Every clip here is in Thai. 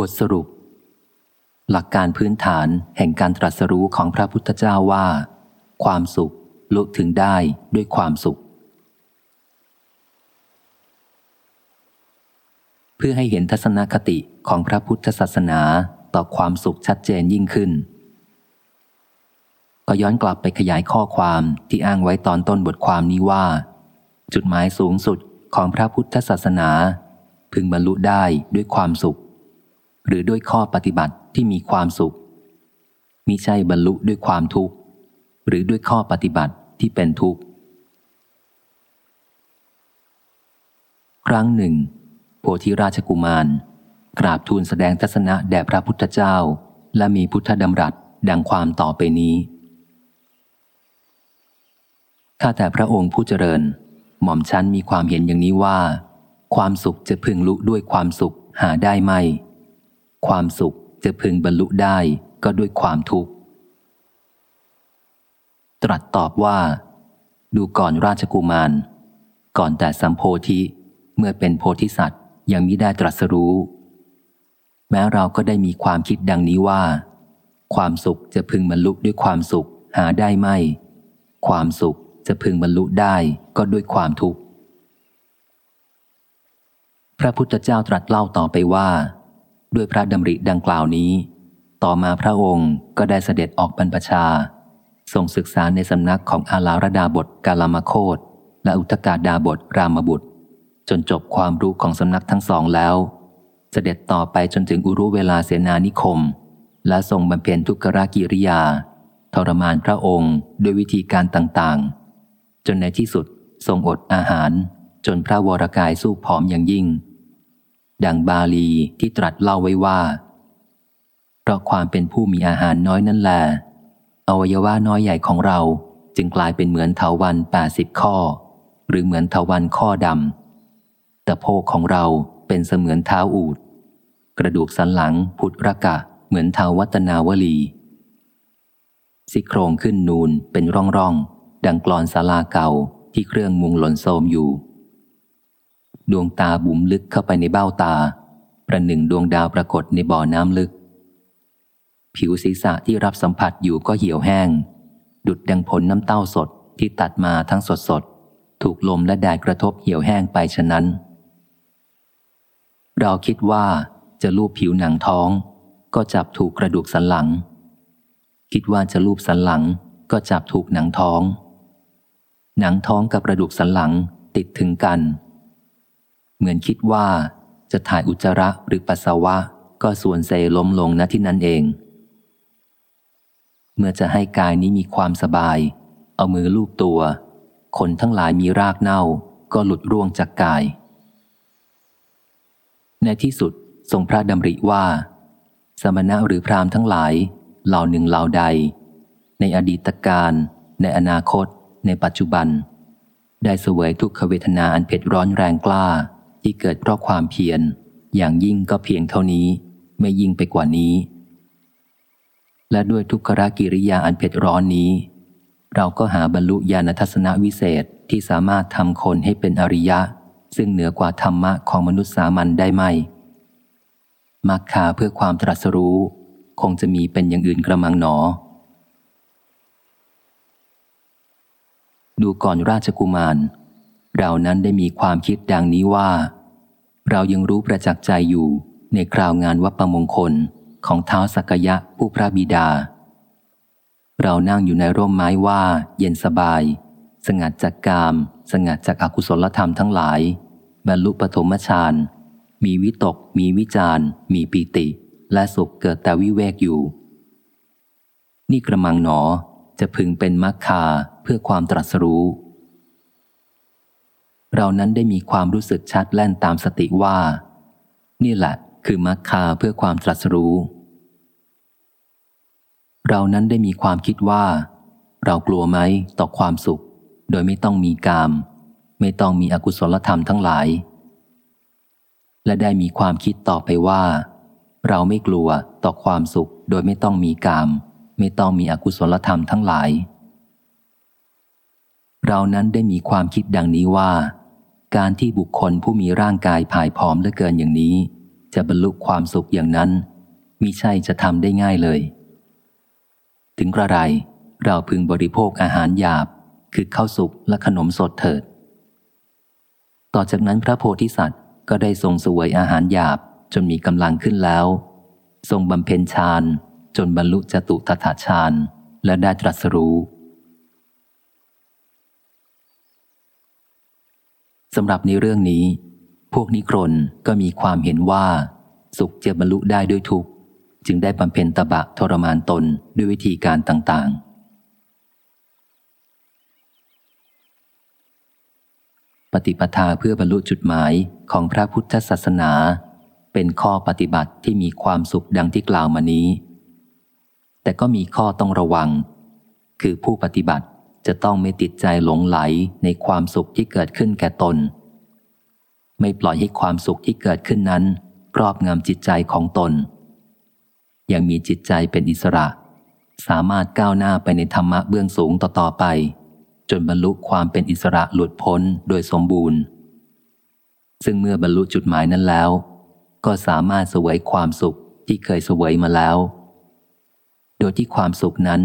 บทสรุป หลักการพื้นฐานแห่งการตรัสรู้ของพระพุทธเจ้าว่า ความสุขลุถึงได้ด้วยความสุข เพื่อให้เห็นทัศนคติของพระพุทธศาสนาต่อความสุขชัดเจนยิ่งขึ้น ก็ย้อนกลับไปขยายข้อความที่อ้างไว้ตอนต้นบทความนี้ว่า จุดหมายสูงสุดของพระพุทธศาสนา พึงบรรลุได้ด้วยความสุข หรือด้วยข้อปฏิบัติที่มีความสุขมิใช่บรรลุด้วยความทุกข์ หรือด้วยข้อปฏิบัติที่เป็นทุกข์ ครั้งหนึ่ง โพธิราชกุมาร กราบทูลแสดงทัศนะแด่พระพุทธเจ้า และมีพุทธดำรัสดังความต่อไปนี้ข้าแต่พระองค์ผู้เจริญ หม่อมชั้นมีความเห็นอย่างนี้ว่า ความสุขจะพึงลุด้วยความสุขหาได้ไม่ ความสุขจะพึงบรรลุได้ก็ด้วยความทุกข์ ตรัสตอบว่า ดูก่อนราชกุมาร ก่อนแต่สัมโพธิเมื่อเป็นโพธิสัตว์ยังมิได้ตรัสรู้ แม้เราก็ได้มีความคิดดังนี้ว่า ความสุขจะพึงบรรลุด้วยความสุขหาได้ไม่ ความสุขจะพึงบรรลุได้ก็ด้วยความทุกข์ พระพุทธเจ้าตรัสเล่าต่อไปว่า ด้วยพระดำริดังกล่าวนี้ ต่อมาพระองค์ก็ได้เสด็จออกบรรพชาทรงศึกษาในสำนักของอาลารดาบทกาลามโคตและอุตกาดาบทรามบุตร จนจบความรู้ของสำนักทั้งสองแล้ว เสด็จต่อไปจนถึงอุรุเวลาเสนานิคม และทรงบำเพ็ญทุกขรากิริยา ทรมานพระองค์ด้วยวิธีการต่างๆ จนในที่สุดทรงอดอาหาร จนพระวรกายสู้ผอมอย่างยิ่ง ดังบาลีที่ตรัสเล่าไว้ว่าเพราะความเป็นผู้มีอาหารน้อยนั่นแหละอวัยวะน้อยใหญ่ของเราจึงกลายเป็นเหมือนเถาวันแปดสิบข้อ หรือเหมือนเถาวันข้อดำแต่โพกของเราเป็นเสมือนเท้าอูด กระดูกสันหลังผุดระกะ เหมือนเท้าวัตนาวลีสิโครงขึ้นนูนเป็นร่องร่องดังกรอนศาลาเก่าที่เครื่องมุงหล่นโสมอยู่ ดวงตาบุ๋มลึกเข้าไปในเบ้าตา ประหนึ่งดวงดาวปรากฏในบ่อน้ำลึก ผิวศีรษะที่รับสัมผัสอยู่ก็เหี่ยวแห้ง ดุดดังผลน้ำเต้าสดที่ตัดมาทั้งสดสดถูกลมและแดดกระทบเหี่ยวแห้งไปฉะนั้น เราคิดว่าจะลูบผิวหนังท้อง ก็จับถูกกระดูกสันหลัง คิดว่าจะลูบสันหลังก็จับถูกหนังท้อง หนังท้องกับกระดูกสันหลังติดถึงกัน เหมือนคิดว่าจะถ่ายอุจจาระหรือปัสสาวะก็ส่วนเซล้มลงณที่นั่นเอง เมื่อจะให้กายนี้มีความสบาย เอามือลูบตัว คนทั้งหลายมีรากเน่าก็หลุดร่วงจากกาย ในที่สุดทรงพระดำริว่า สมณะหรือพรามทั้งหลาย เหล่าหนึ่งเหล่าใด ในอดีตการ ในอนาคต ในปัจจุบัน ได้เสวยทุกขเวทนาอันเผ็ดร้อนแรงกล้า ที่เกิดเพราะความเพียร อย่างยิ่งก็เพียงเท่านี้ ไม่ยิ่งไปกว่านี้ และด้วยทุกขกิริยาอันเผ็ดร้อนนี้ เราก็หาบรรลุญาณทัศนวิเศษที่สามารถทำคนให้เป็นอริยะ ซึ่งเหนือกว่าธรรมะของมนุษย์สามัญได้ไหมมักคาเพื่อความตรัสรู้ คงจะมีเป็นอย่างอื่นกระมังหนอ ดูก่อนราชกุมาร เรานั้นได้มีความคิดดังนี้ว่า เรายังรู้ประจักษ์ใจอยู่ในคราวงานวัปมงคลของเท้าสักยะผู้พระบิดา เรานั่งอยู่ในร่มไม้ว่าเย็นสบาย สงัดจากกาม สงัดจากอากุศลธรรมทั้งหลาย บรรลุปฐมฌานมีวิตก มีวิจารมีปีติ และสุขเกิดแต่วิเวกอยู่ นี่กระมังหนอจะพึงเป็นมรรคาเพื่อความตรัสรู้ เรานั้นได้มีความรู้สึกชัดแล่นตามสติว่า นี่แหละคือมรรคาเพื่อความตรัสรู้ เรานั้นได้มีความคิดว่า เรากลัวไหมต่อความสุข โดยไม่ต้องมีกาม ไม่ต้องมีอกุศลธรรมทั้งหลาย และได้มีความคิดต่อไปว่า เราไม่กลัวต่อความสุข โดยไม่ต้องมีกาม ไม่ต้องมีอกุศลธรรมทั้งหลายเรานั้นได้มีความคิดดังนี้ว่า การที่บุคคลผู้มีร่างกายผายผอมเหลือเกินอย่างนี้ จะบรรลุความสุขอย่างนั้นมิใช่จะทำได้ง่ายเลย ถึงกระไรเราพึงบริโภคอาหารหยาบ คือข้าวสุกและขนมสดเถิด ต่อจากนั้นพระโพธิสัตว์ก็ได้ทรงสวยอาหารหยาบจนมีกำลังขึ้นแล้ว ทรงบำเพ็ญฌานจนบรรลุจตุตถาฌานและได้ตรัสรู้ สำหรับในเรื่องนี้ พวกนิครนก็มีความเห็นว่า สุขจะบรรลุได้ด้วยทุกจึงได้บำเพ็ญตบะทรมานตนด้วยวิธีการต่างๆ ปฏิปทาเพื่อบรรลุจุดหมายของพระพุทธศาสนา เป็นข้อปฏิบัติที่มีความสุขดังที่กล่าวมานี้ แต่ก็มีข้อต้องระวัง คือผู้ปฏิบัติ จะต้องไม่ติดใจหลงไหลในความสุขที่เกิดขึ้นแก่ตน ไม่ปล่อยให้ความสุขที่เกิดขึ้นนั้นครอบงำจิตใจของตน ยังมีจิตใจเป็นอิสระ สามารถก้าวหน้าไปในธรรมะเบื้องสูงต่อๆไป จนบรรลุความเป็นอิสระหลุดพ้นโดยสมบูรณ์ ซึ่งเมื่อบรรลุจุดหมายนั้นแล้ว ก็สามารถสวยความสุขที่เคยสวยมาแล้ว โดยที่ความสุขนั้น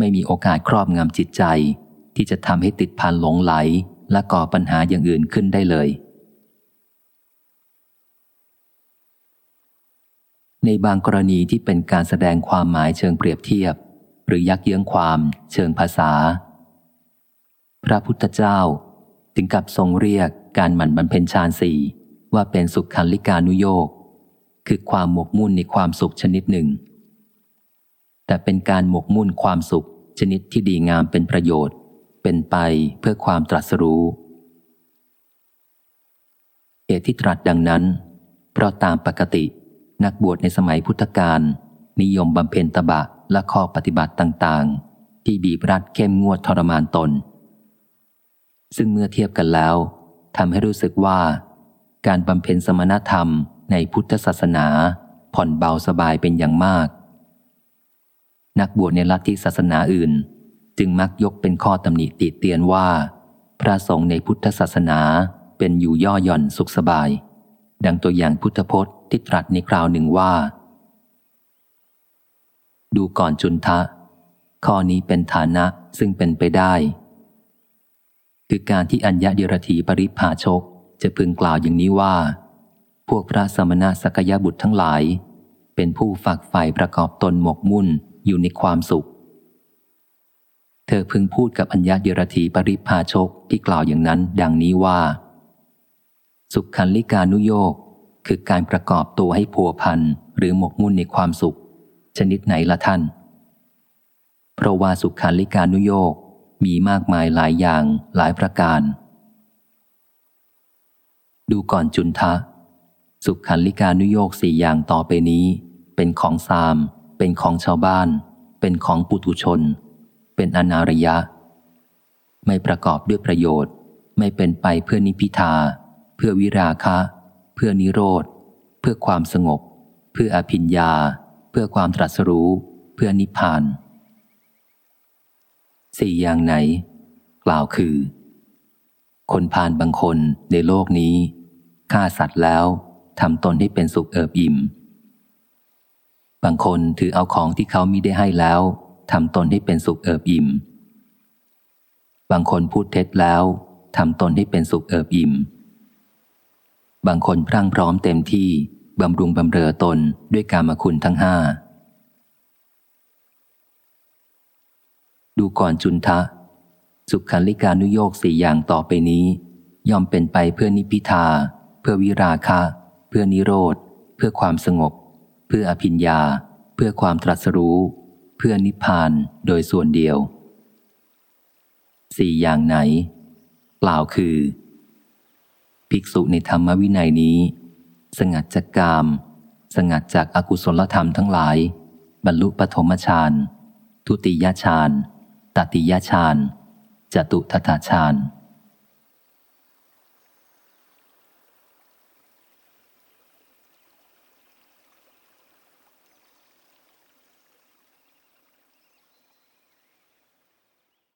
ไม่มีโอกาสครอบงำจิตใจ ที่จะทำให้ติดพันหลงไหลและก่อปัญหาอย่างอื่นขึ้นได้เลย ในบางกรณีที่เป็นการแสดงความหมายเชิงเปรียบเทียบ หรือยักเยื้องความ เชิงภาษา พระพุทธเจ้าถึงกับทรงเรียกการหมั่นบรรเพ็ญฌานสี่ว่าเป็นสุขคันลิกานุโยกคือความหมกมุ่นในความสุขชนิดหนึ่ง แต่เป็นการหมกมุ่นความสุข ชนิดที่ดีงามเป็นประโยชน์ เป็นไปเพื่อความตรัสรู้เหตุที่ตรัสดังนั้น เพราะตามปกติ นักบวชในสมัยพุทธกาลนิยมบำเพ็ญตบะและข้อปฏิบัติต่างๆ ที่บีบรัดเข้มงวดทรมานตน ซึ่งเมื่อเทียบกันแล้วทำให้รู้สึกว่า การบำเพ็ญสมณธรรมในพุทธศาสนาผ่อนเบาสบายเป็นอย่างมาก นักบวชในลัทธิศาสนาอื่น จึงมักยกเป็นข้อตำหนิติเตียนว่า พระสงฆ์ในพุทธศาสนาเป็นอยู่ย่อหย่อนสุขสบาย ดังตัวอย่างพุทธพจน์ที่ตรัสในคราวหนึ่งว่า ดูก่อนจุนทะ ข้อนี้เป็นฐานะซึ่งเป็นไปได้ คือการที่อัญญาเดรธีปริพาชกจะพึงกล่าวอย่างนี้ว่า พวกพระสมณะสกยบุตรทั้งหลาย เป็นผู้ฝักใฝ่ประกอบตนหมกมุ่น อยู่ในความสุข เธอพึงพูดกับอัญญาเดรธีปริพาชกที่กล่าวอย่างนั้น ดังนี้ว่า สุขคันลิกานุโยกคือการประกอบตัวให้ผัวพันหรือหมกมุ่นในความสุข ชนิดไหนละท่าน เพราะว่าสุขคันลิกานุโยกมีมากมายหลายอย่างหลายประการ ดูก่อนจุนทะ สุขคันลิกานุโยกสี่อย่างต่อไปนี้ เป็นของซาม เป็นของชาวบ้าน เป็นของปุถุชน เป็นอนารยะ ไม่ประกอบด้วยประโยชน์ ไม่เป็นไปเพื่อนิพิทา เพื่อวิราคะ เพื่อนิโรธ เพื่อความสงบ เพื่ออภิญญา เพื่อความตรัสรู้ เพื่อนิพพานสี่อย่างไหน กล่าวคือ คนพานบางคนในโลกนี้ฆ่าสัตว์แล้วทำตนให้เป็นสุขเอิบอิ่ม บางคนถือเอาของที่เขามิได้ให้แล้วทำตนให้เป็นสุขเอิบอิ่ม บางคนพูดเท็จแล้วทำตนให้เป็นสุขเอิบอิ่ม บางคนพรั่งพร้อมเต็มที่บำรุงบำเรอตนด้วยกามคุณทั้งห้า ดูก่อนจุนทะ สุขคันลิกานุโยกสี่อย่างต่อไปนี้ ย่อมเป็นไปเพื่อนิพิทา เพื่อวิราคะ เพื่อนิโรธ เพื่อความสงบ เพื่ออภิญญา เพื่อความตรัสรู้ เพื่อนิพพานโดยส่วนเดียวสี่อย่างไหนกล่าวคือ ภิกษุในธรรมวินัยนี้ สงัดจากกาม สงัดจากอากุศลธรรมทั้งหลาย บรรลุปฐมฌานทุติยฌานตติยฌานจตุทัตฌานาน